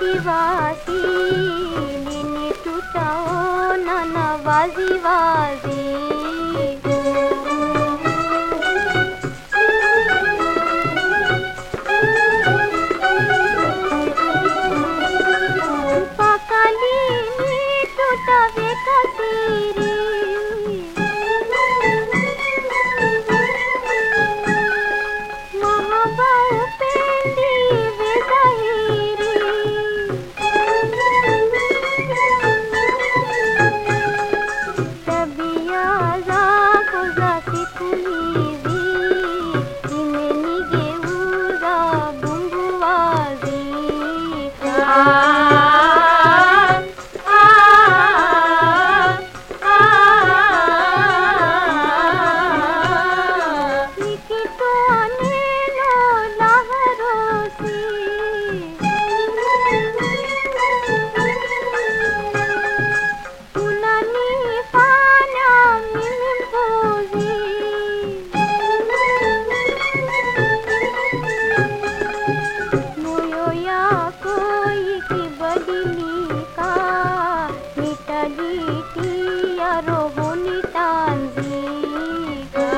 mpaka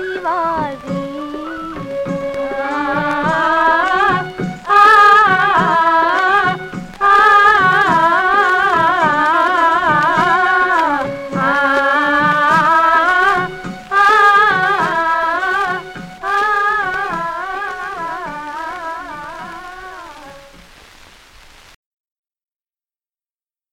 दीवार